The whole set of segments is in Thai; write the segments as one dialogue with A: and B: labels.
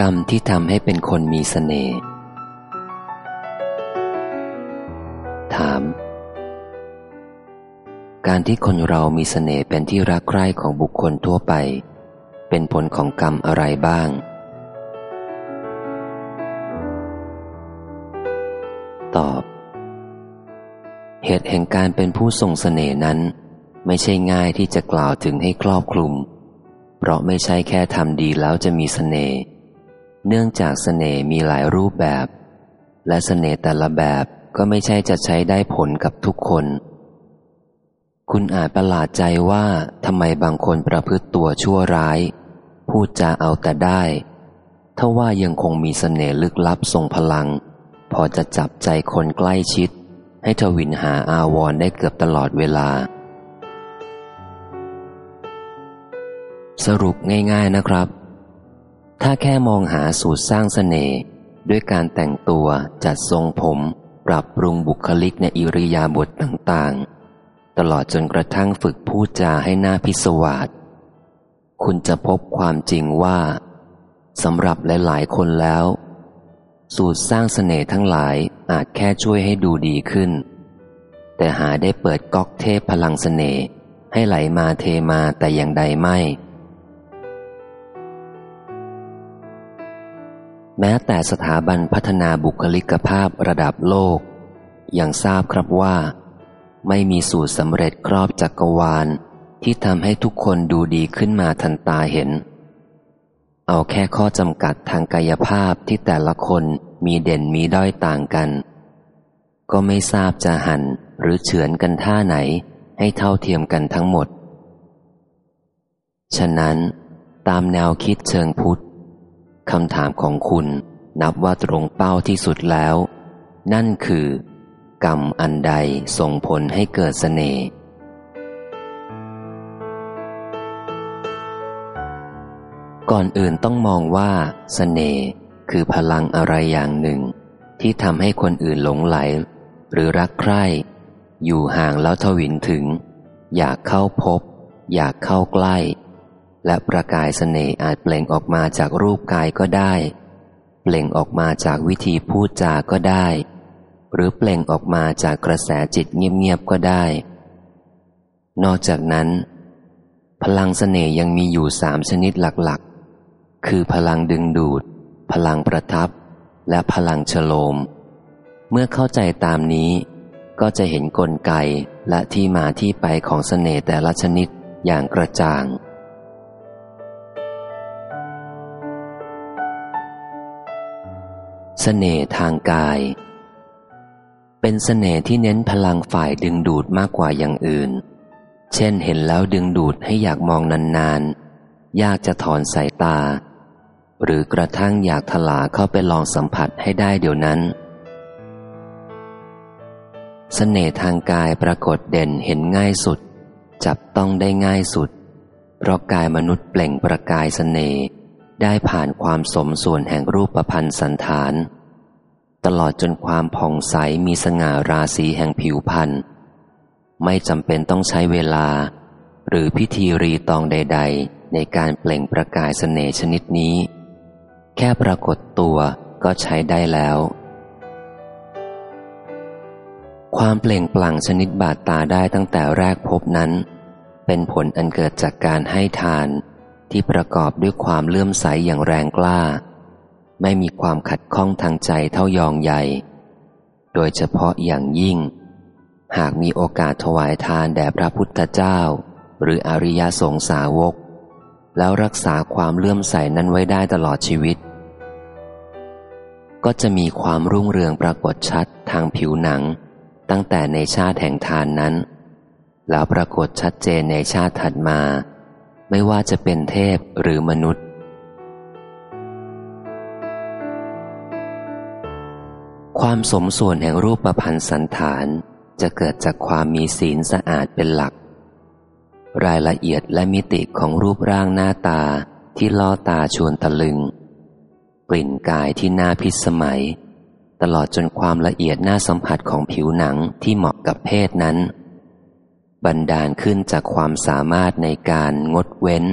A: กรรมที่ทำให้เป็นคนมีสเสน่ห์ถาม การที่คนเรามีสเสน่ห์เป็นที่รักใคร่ของบุคคลทั่วไป เป็นผลของกรรมอะไรบ้าง ตอบ เหตุแห่งการเป็นผู้ทรงสเสน่ห์นั้น ไม่ใช่ง่ายที่จะกล่าวถึงให้ครอบคลุม เพราะไม่ใช่แค่ทำดีแล้วจะมีสเสน่ห์ เนื่องจากสเสน่ห์มีหลายรูปแบบ และสเสน่ห์แต่ละแบบก็ไม่ใช่จะใช้ได้ผลกับทุกคน คุณอาจประหลาดใจว่าทำไมบางคนประพฤติตัวชั่วร้าย พูดจาเอาแต่ได้ถ้าว่ายังคงมีสเสน่ห์ลึกลับทรงพลัง พอจะจับใจคนใกล้ชิด ให้ทวินหาอาวรได้เกือบตลอดเวลา สรุปง่าย ๆนะครับ ถ้าแค่มองหาสูตรสร้างสเสน่ห์ด้วยการแต่งตัวจัดทรงผม ปรับปรุงบุคลิกในอิริยาบถต่างๆ ตลอดจนกระทั่งฝึกพูดจาให้หน้าพิศวาสคุณจะพบความจริงว่าสำหรับหลายๆ คนแล้ว สูตรสร้างสเสน่ห์ทั้งหลายอาจแค่ช่วยให้ดูดีขึ้น แต่หาได้เปิดก๊อกเทพพลังสเสน่ห์ให้ไหลมาเทมาแต่อย่างใดไม่ แม้แต่สถาบันพัฒนาบุคลิกภาพระดับโลก ยังทราบครับว่า ไม่มีสูตรสำเร็จครอบจักรวาล ที่ทำให้ทุกคนดูดีขึ้นมาทันตาเห็น เอาแค่ข้อจำกัดทางกายภาพที่แต่ละคนมีเด่นมีด้อยต่างกัน ก็ไม่ทราบจะหันหรือเฉือนกันท่าไหนให้เท่าเทียมกันทั้งหมด ฉะนั้น ตามแนวคิดเชิงพุทธ คำถามของคุณนับว่าตรงเป้าที่สุดแล้ว นั่นคือ กรรมอันใดส่งผลให้เกิดสเสน่ห์ก่อนอื่นต้องมองว่าสเสน่ห์คือพลังอะไรอย่างหนึ่ง ที่ทำให้คนอื่นหลงไหล หรือรักใคร่ อยู่ห่างแล้วทวินถึง อยากเข้าพบ อยากเข้าใกล้ และประกายสเสน่ห์อาจเปล่งออกมาจากรูปกายก็ได้ เปล่งออกมาจากวิธีพูดจาก็ได้ หรือเปล่งออกมาจากกระแสจิตเงียบๆก็ได้ นอกจากนั้น พลังสเสน่ห์ยังมีอยู่สามชนิดหลักๆ คือพลังดึงดูด พลังประทับ และพลังฉโลม เมื่อเข้าใจตามนี้ ก็จะเห็นนกลไกและที่มาที่ไปของสเสน่ห์แต่ละชนิดอย่างกระจ่าง เสน่ห์ทางกาย เป็นเสน่ห์ที่เน้นพลังฝ่ายดึงดูดมากกว่าอย่างอื่น เช่นเห็นแล้วดึงดูดให้อยากมองนานๆ ยากจะถอนสายตา หรือกระทั่งอยากถลาเข้าไปลองสัมผัสให้ได้เดี๋ยวนั้น เสน่ห์ทางกายปรากฏเด่นเห็นง่ายสุด จับต้องได้ง่ายสุด เพราะกายมนุษย์เปล่งประกายเสน่ห์ ได้ผ่านความสมส่วนแห่งรูปประพันธ์สันฐาน ตลอดจนความผ่องใสมีสง่าราศีแห่งผิวพันธ์ไม่จำเป็นต้องใช้เวลา หรือพิธีรีตองใด ๆ ในการเปล่งประกายสเสน่ชนิดนี้ แค่ปรากฏตัวก็ใช้ได้แล้ว ความเปล่งปลั่งชนิดบาดตาได้ตั้งแต่แรกพบนั้น เป็นผลอันเกิดจากการให้ทาน ที่ประกอบด้วยความเลื่อมใสอย่างแรงกล้า ไม่มีความขัดข้องทางใจเท่ายองใหญ่ โดยเฉพาะอย่างยิ่ง หากมีโอกาสถวายทานแด่พระพุทธเจ้า หรืออริยสงสาวก แล้วรักษาความเลื่อมใสนั้นไว้ได้ตลอดชีวิต ก็จะมีความรุ่งเรืองปรากฏชัดทางผิวหนัง ตั้งแต่ในชาติแห่งทานนั้น แล้วปรากฏชัดเจนในชาติถัดมา ไม่ว่าจะเป็นเทพหรือมนุษย์ ความสมส่วนแห่งรูปประพันธ์สันฐานจะเกิดจากความมีศีลสะอาดเป็นหลัก รายละเอียดและมิติของรูปร่างหน้าตาที่ล่อตาชวนตะลึง กลิ่นกายที่น่าพิสมัย ตลอดจนความละเอียดน่าสัมผัสของผิวหนังที่เหมาะกับเพศนั้น บันดาลขึ้นจากความสามารถในการงดเว้น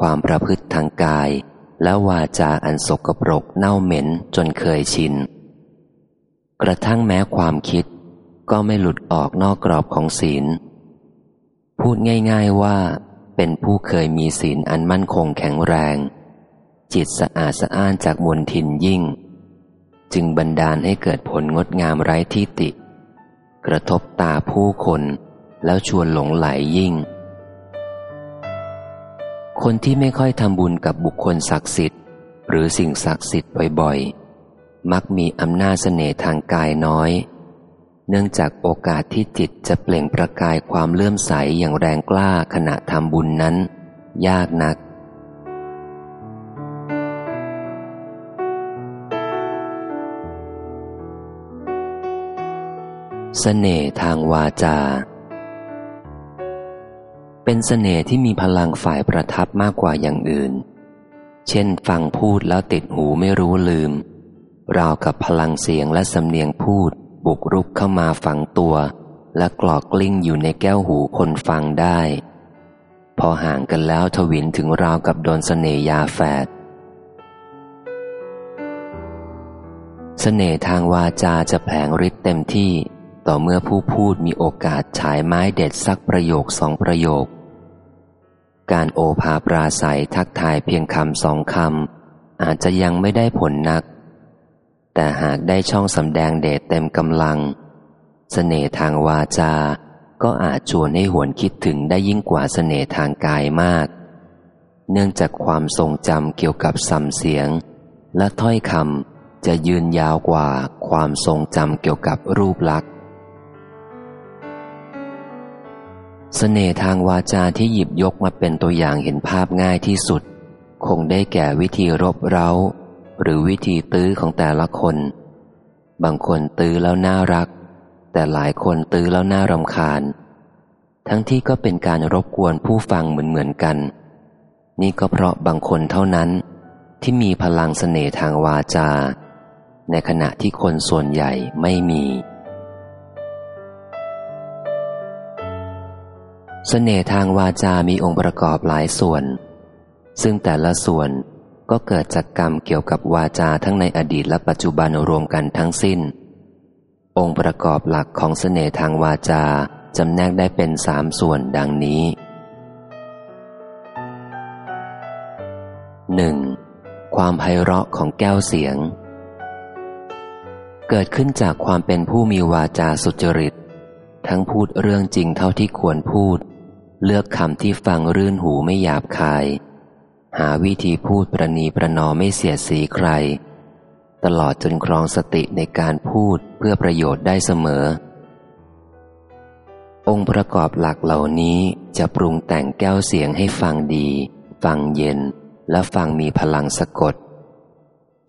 A: ความประพฤติทางกาย และวาจาอันสกปรกเน่าเหม็นจนเคยชิน กระทั่งแม้ความคิด ก็ไม่หลุดออกนอกกรอบของศีล พูดง่ายๆว่า เป็นผู้เคยมีศีลอันมั่นคงแข็งแรง จิตสะอาดสะอ้านจากมวลทินยิ่ง จึงบันดาลให้เกิดผลงดงามไร้ที่ติ กระทบตาผู้คน แล้วชวนหลงไหลยิ่ง คนที่ไม่ค่อยทำบุญกับบุคคลศักดิ์สิทธิ์ หรือสิ่งศักดิ์สิทธิ์บ่อยๆ มักมีอำนาจเสน่ห์ทางกายน้อย เนื่องจากโอกาสที่จิตจะเปล่งประกายความเลื่อมใสอย่างแรงกล้าขณะทำบุญนั้น ยากนักเสน่ห์ทางวาจา เป็นเสน่ห์ที่มีพลังฝ่ายประทับมากกว่าอย่างอื่น เช่นฟังพูดแล้วติดหูไม่รู้ลืม ราวกับพลังเสียงและสำเนียงพูด บุกรุกเข้ามาฝังตัว และกรอกกลิ้งอยู่ในแก้วหูคนฟังได้ พอห่างกันแล้วทวินถึงราวกับโดนเสน่ยาแฝดเสน่ห์ทางวาจาจะแผงฤทธิ์เต็มที่ ต่อเมื่อผู้พูดมีโอกาสฉายไม้เด็ดสักประโยคสองประโยค การโอภาปราศัยทักทายเพียงคำสองคำอาจจะยังไม่ได้ผลนัก แต่หากได้ช่องสำแดงเดชเต็มกำลังเสน่ห์ทางวาจา ก็อาจชวนให้หวนคิดถึงได้ยิ่งกว่าเสน่ห์ทางกายมาก เนื่องจากความทรงจำเกี่ยวกับสัมเสียง และถ้อยคำจะยืนยาวกว่าความทรงจำเกี่ยวกับรูปลักษณ์ เสน่ห์ทางวาจาที่หยิบยกมาเป็นตัวอย่างเห็นภาพง่ายที่สุด คงได้แก่วิธีรบเร้า หรือวิธีตื้อของแต่ละคน บางคนตื้อแล้วน่ารัก แต่หลายคนตื้อแล้วน่ารำคาญ ทั้งที่ก็เป็นการรบกวนผู้ฟังเหมือนเหมือนกัน นี่ก็เพราะบางคนเท่านั้น ที่มีพลังเสน่ห์ทางวาจา ในขณะที่คนส่วนใหญ่ไม่มี สน่ห์ทางวาจามีองค์ประกอบหลายส่วน ซึ่งแต่ละส่วนก็เกิดจากกรรมเกี่ยวกับวาจาทั้งในอดีตและปัจจุบันรวมกันทั้งสิ้น องค์ประกอบหลักของเสน่ห์ทางวาจาจำแนกได้เป็นสามส่วนดังนี้ 1. ความไพเราะของแก้วเสียง เกิดขึ้นจากความเป็นผู้มีวาจาสุจริต ทั้งพูดเรื่องจริงเท่าที่ควรพูด เลือกคำที่ฟังรื่นหูไม่หยาบคาย หาวิธีพูดประนีประนอมไม่เสียสีใคร ตลอดจนครองสติในการพูดเพื่อประโยชน์ได้เสมอ องค์ประกอบหลักเหล่านี้จะปรุงแต่งแก้วเสียงให้ฟังดี ฟังเย็น และฟังมีพลังสะกด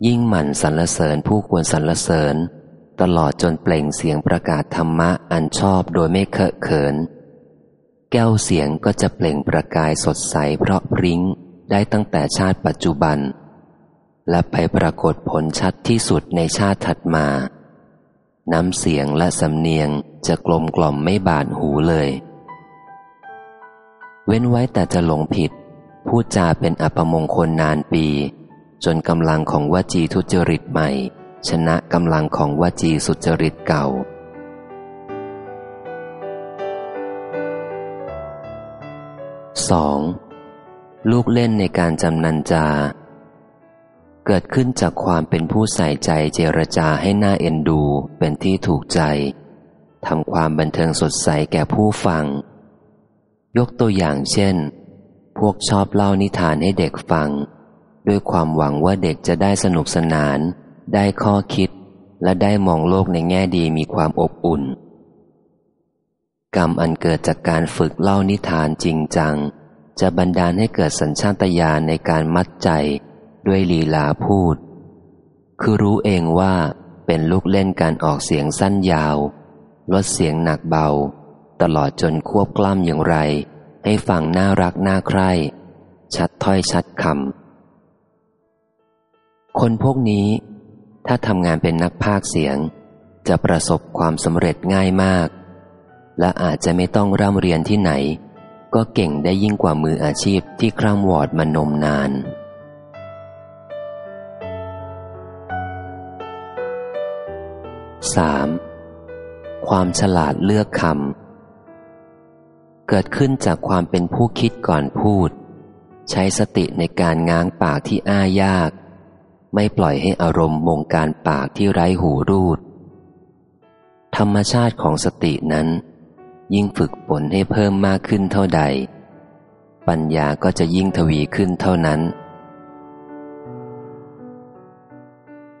A: ยิ่งหมั่นสรรเสริญผู้ควรสรรเสริญ ตลอดจนเปล่งเสียงประกาศธรรมะอันชอบโดยไม่เคอะเขิน แก้วเสียงก็จะเปล่งประกายสดใสเพราะพริ้งได้ตั้งแต่ชาติปัจจุบัน และไปปรากฏผลชัดที่สุดในชาติถัดมา น้ำเสียงและสำเนียงจะกลมกล่อมไม่บาดหูเลย เว้นไว้แต่จะหลงผิด พูดจาเป็นอัปมงคลนานปี จนกำลังของวจีทุจริตใหม่ ชนะกำลังของวจีสุจริตเก่า 2. ลูกเล่นในการจำนันจา เกิดขึ้นจากความเป็นผู้ใส่ใจเจรจาให้หน่าเอ็นดูเป็นที่ถูกใจทำความบันเทิงสดใสแก่ผู้ฟัง ยกตัวอย่างเช่น พวกชอบเล่านิทานให้เด็กฟัง ด้วยความหวังว่าเด็กจะได้สนุกสนาน ได้ข้อคิด และได้มองโลกในแง่ดีมีความอบอุ่น กรรมอันเกิดจากการฝึกเล่านิทานจริงจัง จะบันดาลให้เกิดสัญชาตญาณในการมัดใจด้วยลีลาพูด คือรู้เองว่าเป็นลูกเล่นการออกเสียงสั้นยาว ลดเสียงหนักเบา ตลอดจนควบกล้ำอย่างไร ให้ฟังน่ารักน่าใคร่ ชัดถ้อยชัดคำคนพวกนี้ ถ้าทำงานเป็นนักพากเสียง จะประสบความสำเร็จง่ายมาก และอาจจะไม่ต้องร่ำเรียนที่ไหน ก็เก่งได้ยิ่งกว่ามืออาชีพที่คร่ำวอดมานมนานสามความฉลาดเลือกคำเกิดขึ้นจากความเป็นผู้คิดก่อนพูด ใช้สติในการง้างปากที่อ้ายาก ไม่ปล่อยให้อารมณ์มงการปากที่ไร้หูรูด ธรรมชาติของสตินั้น ยิ่งฝึกฝนให้เพิ่มมากขึ้นเท่าใด ปัญญาก็จะยิ่งทวีขึ้นเท่านั้น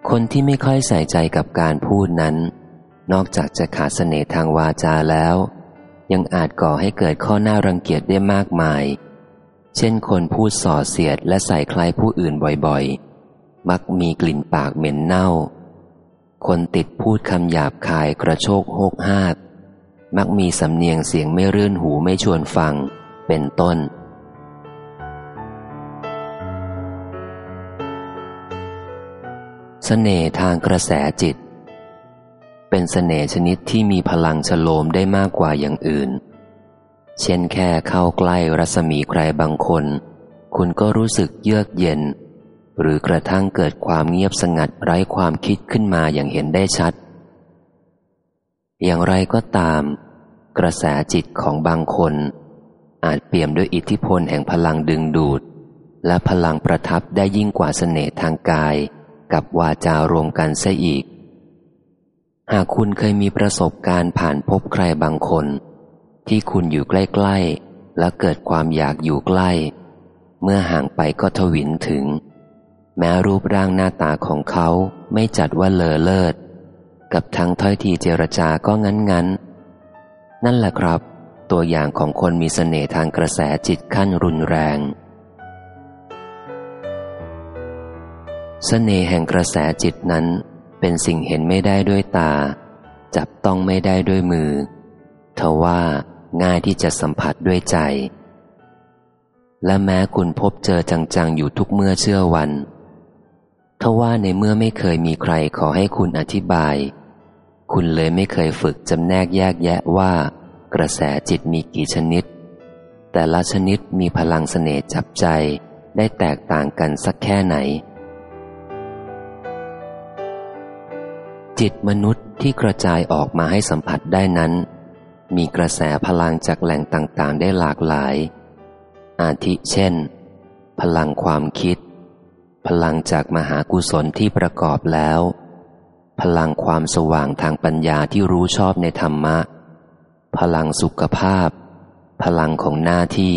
A: คนที่ไม่ค่อยใส่ใจกับการพูดนั้น นอกจากจะขาดเสน่ห์ทางวาจาแล้ว ยังอาจก่อให้เกิดข้อหน้ารังเกียจได้มากมาย เช่นคนพูดส่อเสียดและใส่ใครผู้อื่นบ่อยๆ มักมีกลิ่นปากเหม็นเน่า คนติดพูดคำหยาบคายกระโชกโฮกฮาก มักมีสำเนียงเสียงไม่รื่นหูไม่ชวนฟัง เป็นต้นเสน่ห์ทางกระแสจิต เป็นเสน่ห์ชนิดที่มีพลังฉโลมได้มากกว่าอย่างอื่น เช่นแค่เข้าใกล้รัศมีใครบางคน คุณก็รู้สึกเยือกเย็น หรือกระทั่งเกิดความเงียบสงัดไร้ความคิดขึ้นมาอย่างเห็นได้ชัด อย่างไรก็ตาม กระแสจิตของบางคน อาจเปี่ยมด้วยอิทธิพลแห่งพลังดึงดูด และพลังประทับได้ยิ่งกว่าเสน่ห์ทางกาย กับวาจารวมกันเสียอีก หากคุณเคยมีประสบการณ์ผ่านพบใครบางคน ที่คุณอยู่ใกล้ๆ และเกิดความอยากอยู่ใกล้ เมื่อห่างไปก็ทวินถึง แม้รูปร่างหน้าตาของเขาไม่จัดว่าเลอเลิศ กับทั้งถ้อยทีเจรจาก็งั้นงั้นนั่นแหละครับ ตัวอย่างของคนมีสเสน่ห์ทางกระแสจิตขั้นรุนแรงสเสน่ห์แห่งกระแสจิตนั้น เป็นสิ่งเห็นไม่ได้ด้วยตา จับต้องไม่ได้ด้วยมือทว่าง่ายที่จะสัมผัสด้วยใจ และแม้คุณพบเจอจังๆ อยู่ทุกเมื่อเชื่อวันทว่าในเมื่อไม่เคยมีใครขอให้คุณอธิบาย คุณเลยไม่เคยฝึกจำแนกแยกแยะว่า กระแสจิตมีกี่ชนิด แต่ละชนิดมีพลังเสน่ห์จับใจได้แตกต่างกันสักแค่ไหน จิตมนุษย์ที่กระจายออกมาให้สัมผัสได้นั้น มีกระแสพลังจากแหล่งต่างๆ ได้หลากหลาย อาทิเช่น พลังความคิด พลังจากมหากุศลที่ประกอบแล้ว พลังความสว่างทางปัญญาที่รู้ชอบในธรรมะ พลังสุขภาพ พลังของหน้าที่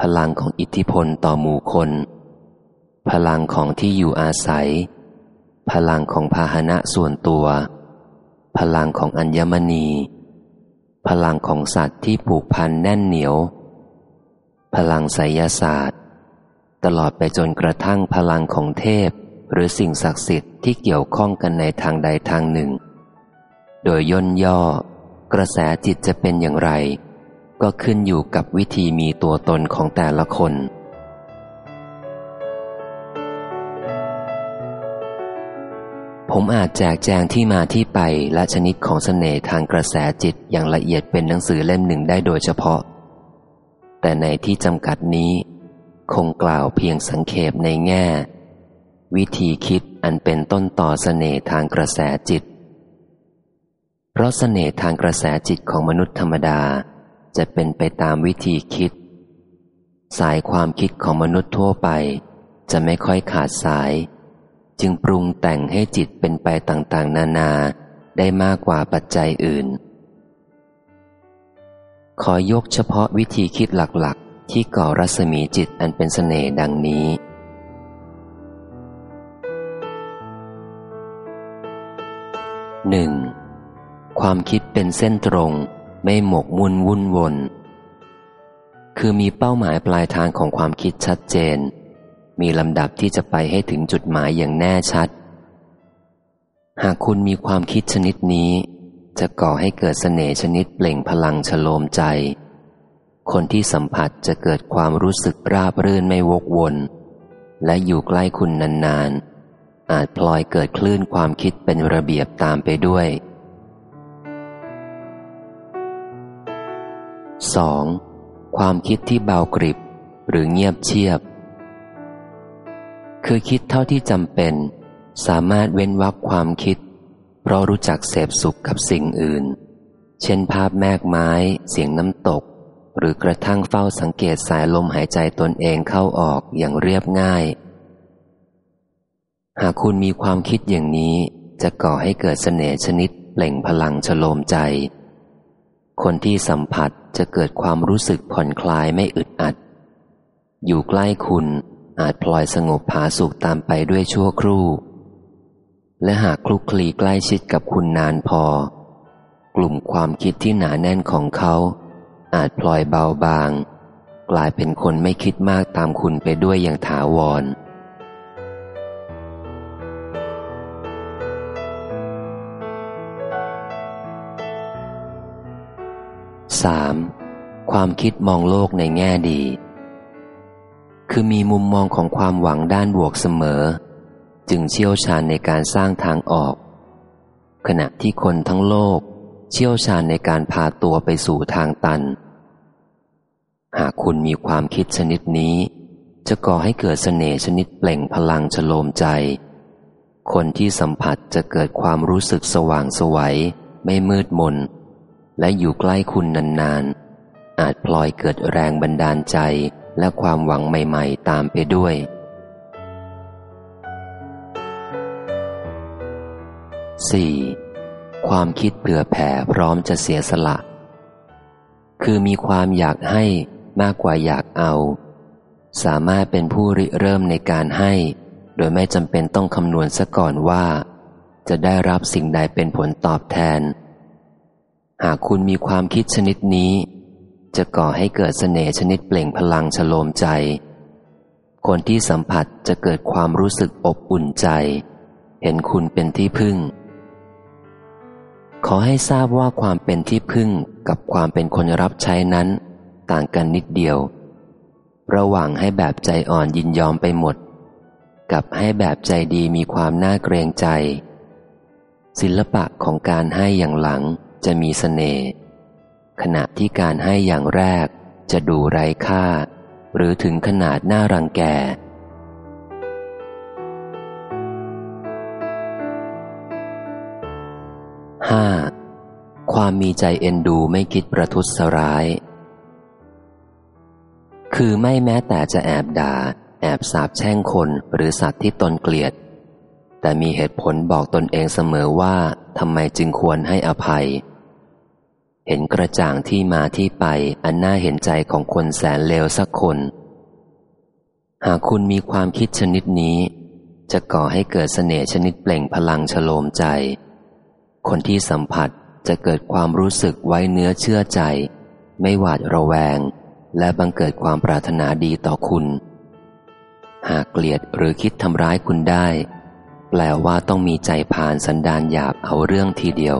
A: พลังของอิทธิพลต่อหมู่คน พลังของที่อยู่อาศัย พลังของพาหนะส่วนตัว พลังของอัญมณี พลังของสัตว์ที่ผูกพันแน่นเหนียว พลังไสยศาสตร์ ตลอดไปจนกระทั่งพลังของเทพ หรือสิ่งศักดิ์สิทธิ์ที่เกี่ยวข้องกันในทางใดทางหนึ่ง โดยย่นย่อ กระแสจิตจะเป็นอย่างไร ก็ขึ้นอยู่กับวิธีมีตัวตนของแต่ละคน ผมอาจแจกแจงที่มาที่ไปและชนิดของสเสน่ห์ทางกระแสจิตอย่างละเอียดเป็นหนังสือเล่มหนึ่งได้โดยเฉพาะ แต่ในที่จำกัดนี้ คงกล่าวเพียงสังเขปในแง่ วิธีคิดอันเป็นต้นต่อสเสน่ห์ทางกระแสจิต เพราะสเสน่ห์ทางกระแสจิตของมนุษย์ธรรมดา จะเป็นไปตามวิธีคิด สายความคิดของมนุษย์ทั่วไป จะไม่ค่อยขาดสาย จึงปรุงแต่งให้จิตเป็นไปต่างๆ นานาได้มากกว่าปัจจัยอื่น ขอยกเฉพาะวิธีคิดหลักๆ ที่ก่อรัศมีจิตอันเป็นสเสน่ห์ดังนี้ หนึ่งความคิดเป็นเส้นตรง ไม่หมกมุ่นวุ่นวน คือมีเป้าหมายปลายทางของความคิดชัดเจน มีลำดับที่จะไปให้ถึงจุดหมายอย่างแน่ชัด หากคุณมีความคิดชนิดนี้ จะก่อให้เกิดเสน่ห์ชนิดเปล่งพลังฉโลมใจ คนที่สัมผัสจะเกิดความรู้สึกราบรื่นไม่วกวน และอยู่ใกล้คุณนานๆ อาจพลอยเกิดคลื่นความคิดเป็นระเบียบตามไปด้วย 2. ความคิดที่เบากริบ หรือเงียบเชียบ คือคิดเท่าที่จำเป็น สามารถเว้นวักความคิด เพราะรู้จักเสพสุขกับสิ่งอื่น เช่นภาพแมกไม้ เสียงน้ำตก หรือกระทั่งเฝ้าสังเกตสายลมหายใจตนเองเข้าออกอย่างเรียบง่าย หากคุณมีความคิดอย่างนี้จะก่อให้เกิดเสน่ห์ชนิดเปล่งพลังฉโลมใจ คนที่สัมผัสจะเกิดความรู้สึกผ่อนคลายไม่อึดอัด อยู่ใกล้คุณอาจพลอยสงบผาสุขตามไปด้วยชั่วครู่ และหากคลุกคลีใกล้ชิดกับคุณนานพอ กลุ่มความคิดที่หนาแน่นของเขา อาจพลอยเบาบาง กลายเป็นคนไม่คิดมากตามคุณไปด้วยอย่างถาวร 3. ความคิดมองโลกในแง่ดี คือมีมุมมองของความหวังด้านบวกเสมอ จึงเชี่ยวชาญในการสร้างทางออก ขณะที่คนทั้งโลก เชี่ยวชาญในการพาตัวไปสู่ทางตัน หากคุณมีความคิดชนิดนี้ จะก่อให้เกิดเสน่ห์ชนิดเปล่งพลังฉโลมใจ คนที่สัมผัสจะเกิดความรู้สึกสว่างสวัยไม่มืดมน และอยู่ใกล้คุณนานๆ อาจพลอยเกิดแรงบันดาลใจและความหวังใหม่ๆ ตามไปด้วย 4. ความคิดเผื่อแผ่พร้อมจะเสียสละ คือมีความอยากให้มากกว่าอยากเอา สามารถเป็นผู้ริเริ่มในการให้ โดยไม่จำเป็นต้องคำนวณซะก่อนว่า จะได้รับสิ่งใดเป็นผลตอบแทน หากคุณมีความคิดชนิดนี้ จะก่อให้เกิดเสน่ห์ชนิดเปล่งพลังฉโลมใจ คนที่สัมผัสจะเกิดความรู้สึกอบอุ่นใจ เห็นคุณเป็นที่พึ่ง ขอให้ทราบว่าความเป็นที่พึ่งกับความเป็นคนรับใช้นั้น ต่างกันนิดเดียว ระหว่างให้แบบใจอ่อนยินยอมไปหมด กับให้แบบใจดีมีความน่าเกรงใจ ศิลปะของการให้อย่างหลัง จะมีสเสน่ห์ขณะที่การให้อย่างแรกจะดูไร้ค่า หรือถึงขนาดน่ารังแกห้าความมีใจเอ็นดูไม่คิดประทุษร้าย คือไม่แม้แต่จะแอบด่า แอบสาบแช่งคนหรือสัตว์ที่ตนเกลียด แต่มีเหตุผลบอกตนเองเสมอว่าทำไมจึงควรให้อภัย เห็นกระจ่างที่มาที่ไปอันน่าเห็นใจของคนแสนเลวสักคน หากคุณมีความคิดชนิดนี้ จะก่อให้เกิดเสน่ห์ชนิดเปล่งพลังฉโลมใจ คนที่สัมผัสจะเกิดความรู้สึกไว้เนื้อเชื่อใจ ไม่หวาดระแวง และบังเกิดความปรารถนาดีต่อคุณ หากเกลียดหรือคิดทำร้ายคุณได้ แปลว่าต้องมีใจผ่านสันดานหยาบเอาเรื่องทีเดียว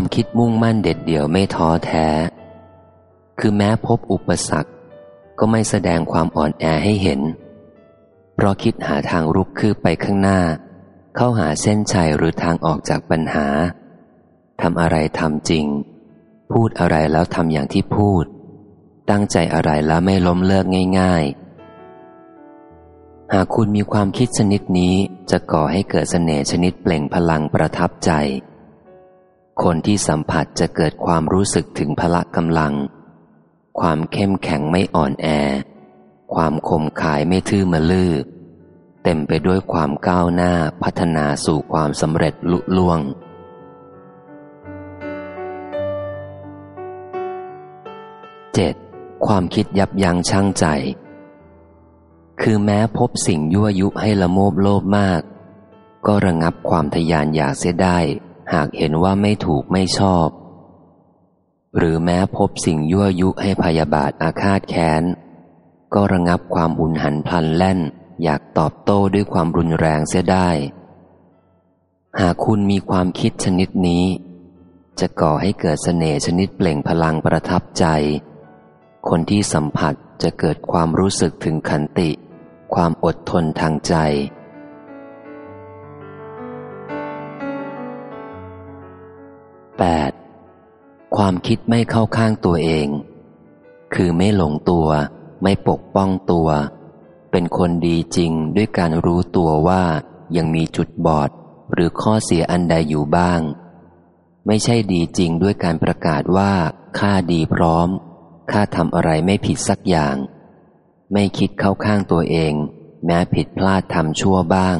A: ความคิดมุ่งมั่นเด็ดเดี่ยวไม่ท้อแท้ คือแม้พบอุปสรรค ก็ไม่แสดงความอ่อนแอให้เห็น เพราะคิดหาทางรุกคืบไปข้างหน้า เข้าหาเส้นชัยหรือทางออกจากปัญหาทำอะไรทำจริง พูดอะไรแล้วทำอย่างที่พูด ตั้งใจอะไรแล้วไม่ล้มเลิกง่าย ๆ หากคุณมีความคิดชนิดนี้จะก่อให้เกิดเสน่ห์ชนิดเปล่งพลังประทับใจ คนที่สัมผัสจะเกิดความรู้สึกถึงพละกำลัง ความเข้มแข็งไม่อ่อนแอ ความคมขายไม่ทื่อมะลือเต็มไปด้วยความก้าวหน้าพัฒนาสู่ความสำเร็จลุล่วง 7. ความคิดยับยั้งชั่งใจ คือแม้พบสิ่งยั่วยุให้ละโมบโลภมาก ก็ระงับความทยานอยากเสียได้ หากเห็นว่าไม่ถูกไม่ชอบ หรือแม้พบสิ่งยั่วยุให้พยาบาทอาฆาตแค้น ก็ระงับความอุ่นหันพลันแล่น อยากตอบโต้ด้วยความรุนแรงเสียได้ หากคุณมีความคิดชนิดนี้ จะก่อให้เกิดเสน่ห์ชนิดเปล่งพลังประทับใจ คนที่สัมผัสจะเกิดความรู้สึกถึงขันติ ความอดทนทางใจ 8. ความคิดไม่เข้าข้างตัวเอง คือไม่หลงตัว ไม่ปกป้องตัว เป็นคนดีจริงด้วยการรู้ตัวว่ายังมีจุดบอด หรือข้อเสียอันใดอยู่บ้าง ไม่ใช่ดีจริงด้วยการประกาศว่าข้าดีพร้อมข้าทำอะไรไม่ผิดสักอย่าง ไม่คิดเข้าข้างตัวเอง แม้ผิดพลาดทำชั่วบ้าง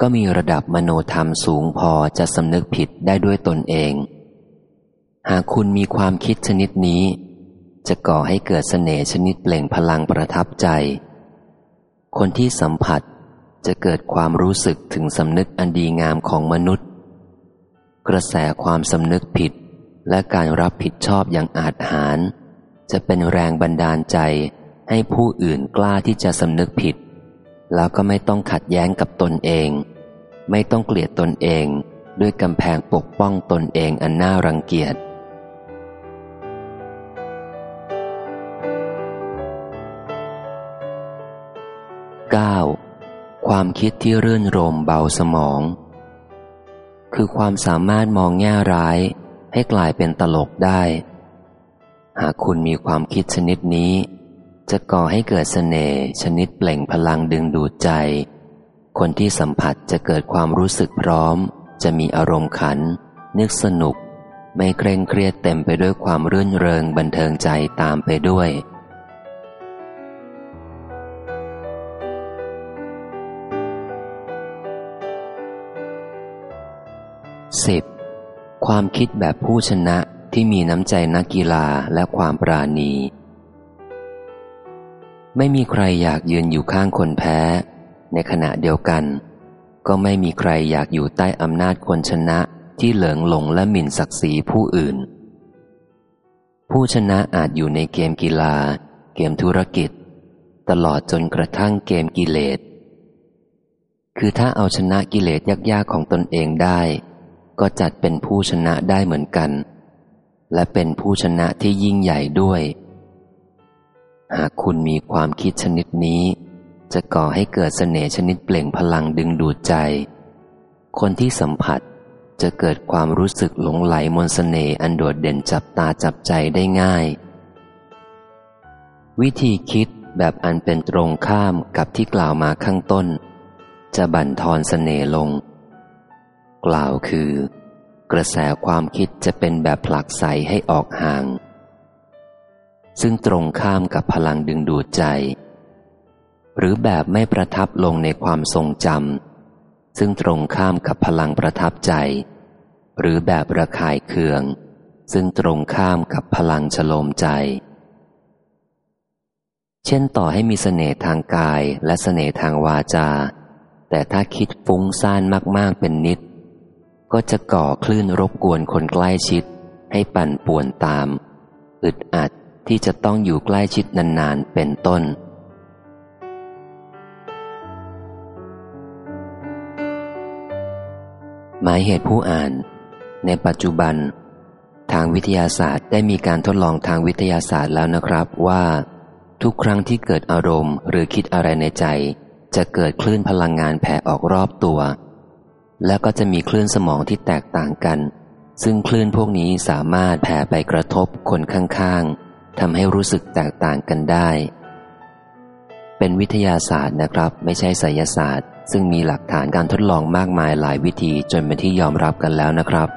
A: ก็มีระดับมโนธรรมสูงพอจะสำนึกผิดได้ด้วยตนเอง หากคุณมีความคิดชนิดนี้ จะก่อให้เกิดเสน่ห์ชนิดเปล่งพลังประทับใจ คนที่สัมผัสจะเกิดความรู้สึกถึงสำนึกอันดีงามของมนุษย์ กระแสความสำนึกผิดและการรับผิดชอบอย่างอาจหาร จะเป็นแรงบันดาลใจให้ผู้อื่นกล้าที่จะสำนึกผิด แล้วก็ไม่ต้องขัดแย้งกับตนเอง ไม่ต้องเกลียดตนเอง ด้วยกำแพงปกป้องตนเองอันน่ารังเกียจ 9. ความคิดที่รื่นรมเบาสมอง คือความสามารถมองแง่ร้ายให้กลายเป็นตลกได้ หากคุณมีความคิดชนิดนี้ จะก่อให้เกิดสเสน่ห์ชนิดเปล่งพลังดึงดูดใจ คนที่สัมผัสจะเกิดความรู้สึกพร้อม จะมีอารมณ์ขัน นึกสนุก ไม่เคร่งเครียดเต็มไปด้วยความรื่นเริงบันเทิงใจตามไปด้วย 10. ความคิดแบบผู้ชนะที่มีน้ำใจนักกีฬาและความปราณี ไม่มีใครอยากยืนอยู่ข้างคนแพ้ ในขณะเดียวกัน ก็ไม่มีใครอยากอยู่ใต้อำนาจคนชนะที่เหลิงหลงและหมิ่นศักดิ์ศรีผู้อื่น ผู้ชนะอาจอยู่ในเกมกีฬา เกมธุรกิจ ตลอดจนกระทั่งเกมกิเลส คือถ้าเอาชนะกิเลสยากๆของตนเองได้ ก็จัดเป็นผู้ชนะได้เหมือนกัน และเป็นผู้ชนะที่ยิ่งใหญ่ด้วย หากคุณมีความคิดชนิดนี้ จะก่อให้เกิดเสน่ห์ชนิดเปล่งพลังดึงดูดใจ คนที่สัมผัสจะเกิดความรู้สึกหลงไหลมนสเสน่ห์อันโดดเด่นจับตาจับใจได้ง่าย วิธีคิดแบบอันเป็นตรงข้ามกับที่กล่าวมาข้างต้น จะบั่นทอนสเสน่ห์ลง กล่าวคือ กระแสความคิดจะเป็นแบบผลักใสให้ออกห่าง ซึ่งตรงข้ามกับพลังดึงดูดใจ หรือแบบไม่ประทับลงในความทรงจำซึ่งตรงข้ามกับพลังประทับใจ หรือแบบระคายเคือง ซึ่งตรงข้ามกับพลังฉโลมใจ เช่นต่อให้มีเสน่ห์ทางกายและเสน่ห์ทางวาจา แต่ถ้าคิดฟุ้งซ่านมาก ๆ เป็นนิด ก็จะก่อคลื่นรบกวนคนใกล้ชิด ให้ปั่นป่วนตาม อึดอัด ที่จะต้องอยู่ใกล้ชิดนานๆเป็นต้น หมายเหตุผู้อ่าน ในปัจจุบัน ทางวิทยาศาสตร์ได้มีการทดลองทางวิทยาศาสตร์แล้วนะครับว่า ทุกครั้งที่เกิดอารมณ์หรือคิดอะไรในใจ จะเกิดคลื่นพลังงานแผ่ออกรอบตัว แล้วก็จะมีคลื่นสมองที่แตกต่างกันซึ่งคลื่นพวกนี้สามารถแผ่ไปกระทบคนข้างๆ ทำให้รู้สึกแตกต่างกันได้ เป็นวิทยาศาสตร์นะครับ ไม่ใช่ไสยศาสตร์ ซึ่งมีหลักฐานการทดลองมากมายหลายวิธีจนเป็นที่ยอมรับกันแล้วนะครับ